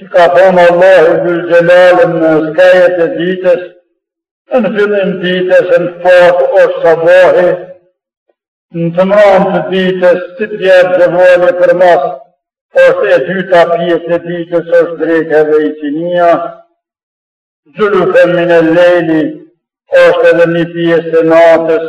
që ka thonë Allahi dhul xhelal në skajet e ditës, e në fillim ditës e në fat është sabahi, në të mramtë të ditës, si të jetë zevali e përmas, është e dyta pjesë e ditës, është dreka edhe iqinia, zulefen minel lejli, është edhe një pjesë e natës,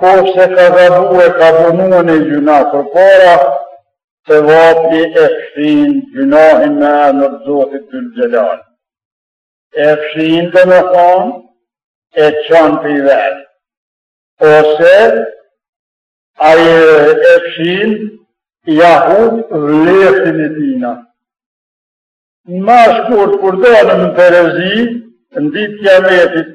Qoftëse ka gabu e ka punu naj gjynah përpara, sevapi e fshin gjynahin me emër Zotit dhul xhelal. E fshin domethonë, e çon prej vetë. Ose, ai e fshin, jahud vlerën e tina. Ma shkurt, kur don në terezi, në ditë kijametit,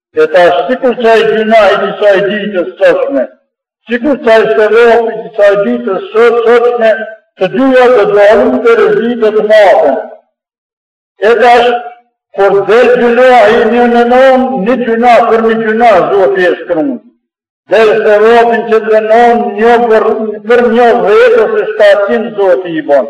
E tash, sikur qaj gjynahi qisaj ditës sotshme, sikur qaj sevapi qisaj ditës sotshme, të dyja do dalin në terezi të maten. E tash, kur dhe gjynahi një në nëmë, një gjynah për një gjynah, Zoti e shkrun. Dhe sevapin që të nëmë një për nja dhetë, ose shtatqin, Zoti i bon.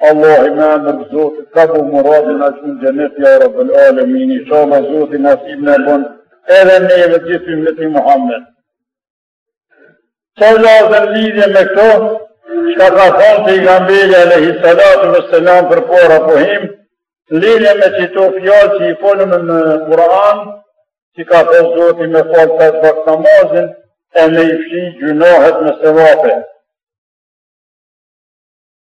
Allahi me emër Zotit, ka bo muradin e çon xhenet ja Rabbel alemin, inshalla Zoti nasib na bon, edhe neve edhe gjithë ymeti Muhammed. Tash vllazën lidhje me këto, çka ka thonë pejgamberi alejhi salatu ve selam për por apo him, lidhje me qito fjalë që i folëm në Kur'an, që ka thonë Zoti me falë qat vakt namazin, e me i fshi gjynahet me sevape.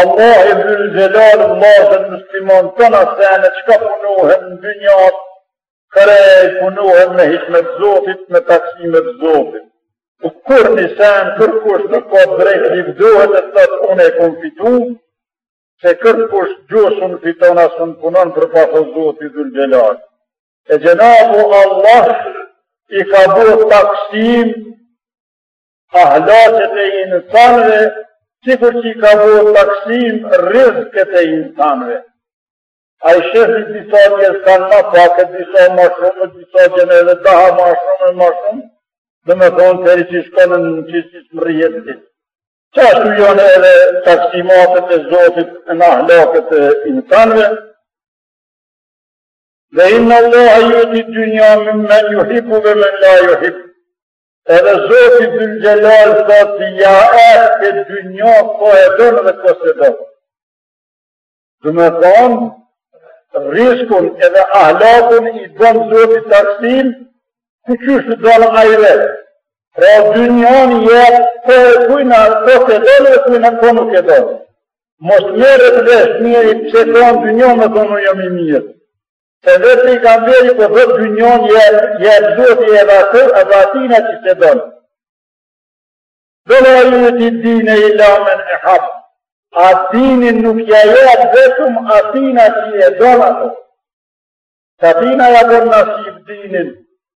Allahi dhul xhelal vllazën muslimon tona sene çka punohen në dynjat, krejt punohen me hikmet zotit, me taksimet zotit. Në kurrnjë sen, kërkush nuk ka drejtë livdohet e të thotë unë e kom fitu, se kërkush gjo s'un fiton as s'un punon përpos zotit dhul xhelal. E xhenabu Allah i ka bërë taksim Ahlaket e insanëve, sikur që i ka bo taksim rrizket e insanëve. A i sheh ti disa njerëz kanë ma pak, e disa ma shumë, e disa gjene edhe daha ma shumë, e ma shumë, domethonë teri që shkon në në që si s'mrrihet të ditë. Qashtu janë edhe taksimatet e zotit në ahlaket e insanve, dhe innallahe ju'ti dunja min men juhibbu ve men la juhibbu. Edhe Zoti Dhul Xhelal thot të ja jep dynjan po e don dhe po s'e don. Domethonë, riskun edhe ahlakun i bon Zoti taksim, kështu qysh e dan ai vet. Pra dynjan i jep po e kujna po e don dhe kujna po nuk e don. Mos merret vesh njeri pse kom dynja me thonë jam i mirë. Se dhe pejgamberi po thot dynjan jep jep Zoti e vatë edhe atina që s'e don. Ve la juti dine il-la men ehab. A dinin nuk ja jep vetëm atina që e don ato. T'atina ja bon nasib dinin,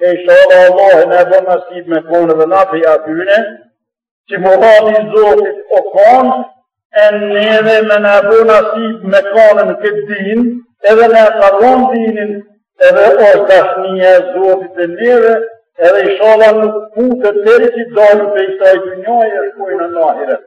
E ishalla Allahu na e bon nasib me konë dhe na prej atyne, që murrati i Zotit o konë, e neve me na e bo nasib me konë në këtë din, edhe na e ka dhon dinin, edhe osht dashnija e Zotit e neve, edhe ishalla nuk këputet teri që dalim prej ksaj dynjaje shkojmë në ahiret.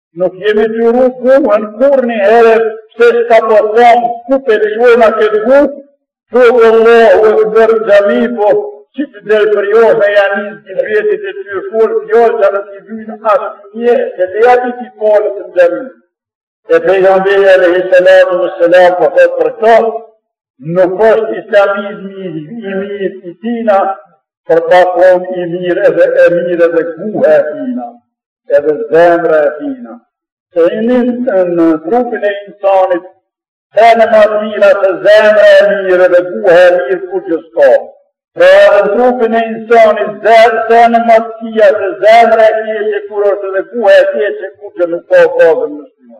Nuk jemi tu ru guhën kurrnjiherë pse s'ka po thom ku të shuena këtë guhë, po thot Allahu ekber n'xhami, po që të delë për jo me ja nis të vjetit e të shurë, jo që në të vynë asnjë, se të jati të polë n'xhami. E pejgamberi alejhi salatu ve selam po thotë për kto, nuk është islamizmi i mirë i tina, për pa konë i mirë edhe e mirë edhe guhë e tina. edhe zemra e tina, se i njësë në trupin e insanit, sen ma t'mira se zemra e mirë edhe guha e mirë kurgjo s'ka. Pra edhe në trupin e insanit, sen ma zi se zemra e keqe kur është edhe guha e keqe kurgjo nuk ka bazën në shkima.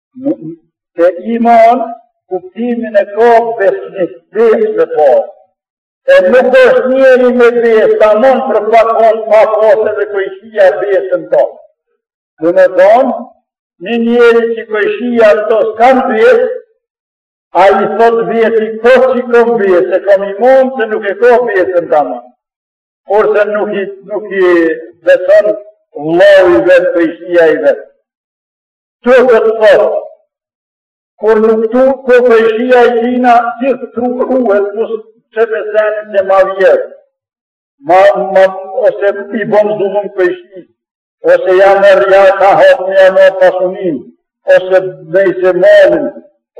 Se iman, kuptimin e ka besnik, besë me pasë. E nuk është njeri me besë, tamon për pa konë, pa pasë dhe kojshia besën n'to. Domethonë, një njeri që kojshia në to s'ka besë, ai thot veti po që kom besë, e kom imon se nuk e ka besën tamon. Por se nuk i, nuk i beson vllai i vet, kojshia i vet. Turkët thotë, kur nuk tu po kojshia i tina gjithë tu ruhet se ç'senin ma vjedh, ma, ma, ose i bon zullum kojshisë, ose ja merr ja ka hapë një në pasunin, ose nëjse malin,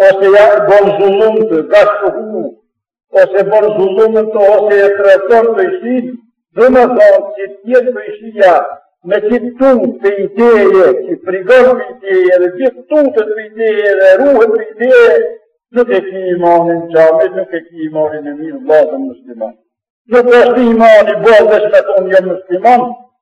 ose ja bon zullum të kshtu, ose për zullumën të ose e të rëtër të ishin, dhe më thonë që të jetë të ishinja me që të tunë të ideje, që të frigërë të ideje, dhe që të tunë të të ideje, dhe ruhe të ideje, në të ki imanin qami, në të ki imanin e mirë, vazën musliman. Në të është imani, bërë dhe shme tonë një musliman,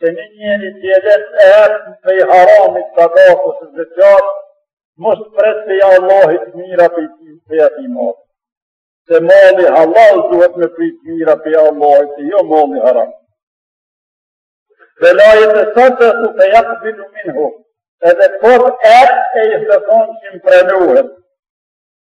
që një njëri që e lenë e erën për i haramit të gatë të zëqarë, mos pretë për i Allahit mira për i tim për i ati marë. Se mali halal duhet me për i mira për i Allahit, se jo mali haram. Dhe lajët e sëtë të të jakë bilu minhu, edhe për erë e i sëton që më prenohet,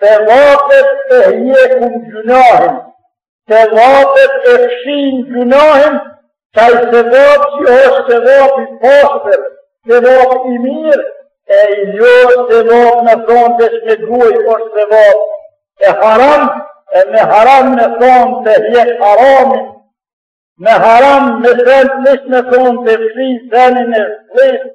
Të lapet e hjekun gjunahin, të lapet e fshin gjunahin, taj se vapë që është të vapë i pasëve, të vapë i mirë, e i ljohë të vapë në thonë dhe shme duaj është të vapë, e haram, e me haram në thonë të hjek haramin, me haram me thënë nështë në thonë të fshin thënin e fleshë,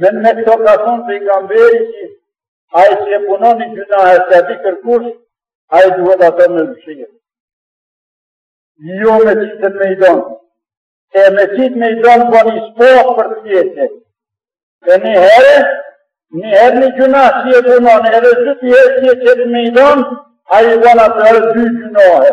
Me në me këto ka thonë pejgamberi që ai që e punon një gjynah e s'e di kërkush, ai duhet ato me mshefë. Jo me qit n'mejdan. E me qitë n'mejdan bon ispat për vete. E një herë, një herë një gjynah që e punon, edhe dyti herë që e qet n'mejdan, ai i bon atëherë dy gjynahe.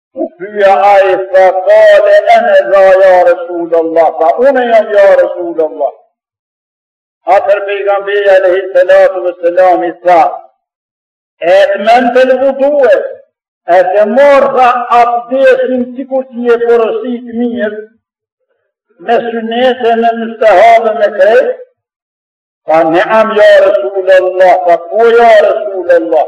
U çu ai tha kale ene dha ja Resul Allah, tha une jam ja Resul Allah. Atëherë pejgamberi alejhi salatu ve selam i tha, etmemtel vudue, e ke marrë tha abdesin sikur je porosit mirë, me synete me mystehabe me krejt, tha neam ja Resul Allah, tha po ja Resul Allah,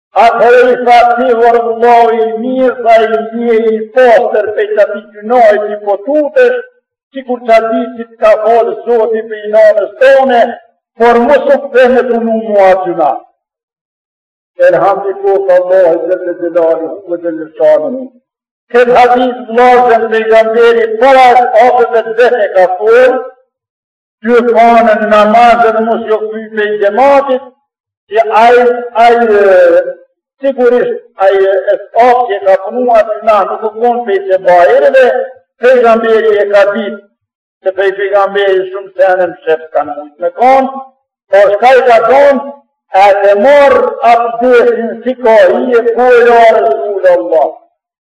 Atëherë i tha ti or vëlla i mirë, tha ti je i pastër prej qatij gjynahi që po tutesh, sikur qat ditë që të ka falë zoti prej nanës tane, por mos u kthe me punu ma gjynah. Elhamdi ku të Allah azze ve xhelle, ku të në shanë në. Këtë hadis vllazën pejgamberi, për qat abdes e ka folë, Kjo ka në namazë në mos jo këpy për i gjematit, që ajë, ajë, sigurisht, ajë e stafë që ka punua të na nuk u konë për i që bajrëve, pejgamberi e ka ditë, që për i pejgamberi shumë të janë në shëpë të në mujtë me konë, po shka i ka konë, e të morë apëdesin si ka i e kojë arë zhulë Allah.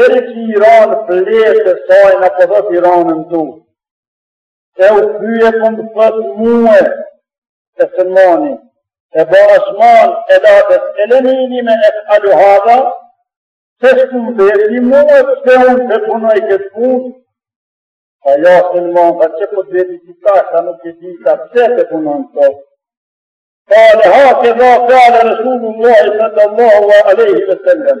Eri ki Iran pleqtë sajnë, po thotë Iranën tu. E u pyet, më pyet mue Selmani. E ba Osman e datës e lënini me e të aluhada, se së të mbeti mue se unë po e punoj këtë punë. A ja Selman, a që po të veti të ta, sa nuk e dita se të punoj në të. Kale hakedha kale Resulullahi sal-lallahu alejhi ve sel-lem,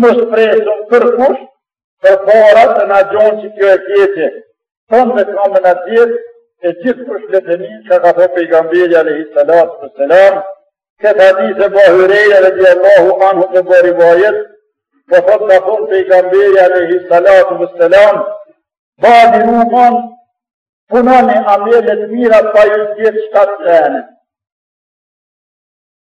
Mos presim kërkush përpara të na gjon që kjo e vjetme, thonë me kamë në tjetë, e gjithë përshtateni çka ka thonë pejgamberi alejhi salatu ve selam, këtë hadith Ebu Hurejra radijallahu anhu e ban rivajet, po thotë ka thonë pejgamberi alejhi salatu ve selam, badiru, punoni amelet e mira pa ju gjetë shtatë sene.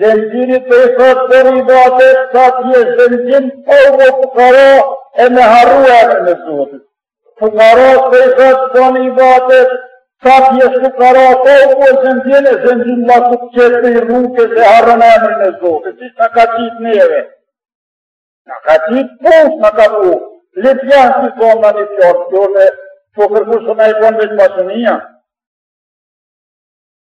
Gjendimi për i thotë për i vate, sa të një gjendim për u më fukara e me harrua e me në zotit. Fukara për i thotë për i vate, sa të një fukara për u më gjendim e gjendim la të të qërë për i rruke dhe harrën e me në zotit. Që që ka qitë njëve? Në ka qitë pus, në ka pus. Lipjan si thonë në një qërë, që në kërkusë në i konë veç pasënia.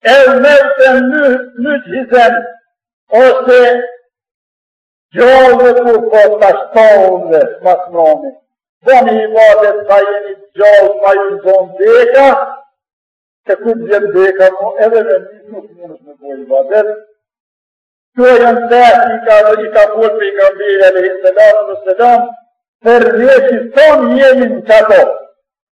El mevte muxhhizen, ose gjallë kur po të ashtohën dhe s'masnoni. Boni ibadet sa jeni gjallë, pa ju zonë deka, se kur të gjenë deka, po edhe me një nuk mundet me bo ibadet. Këto janë që i ka, që i ka thonë pejgamberi alejhi salatu ve selam, për njeri që thonë jemi në qato.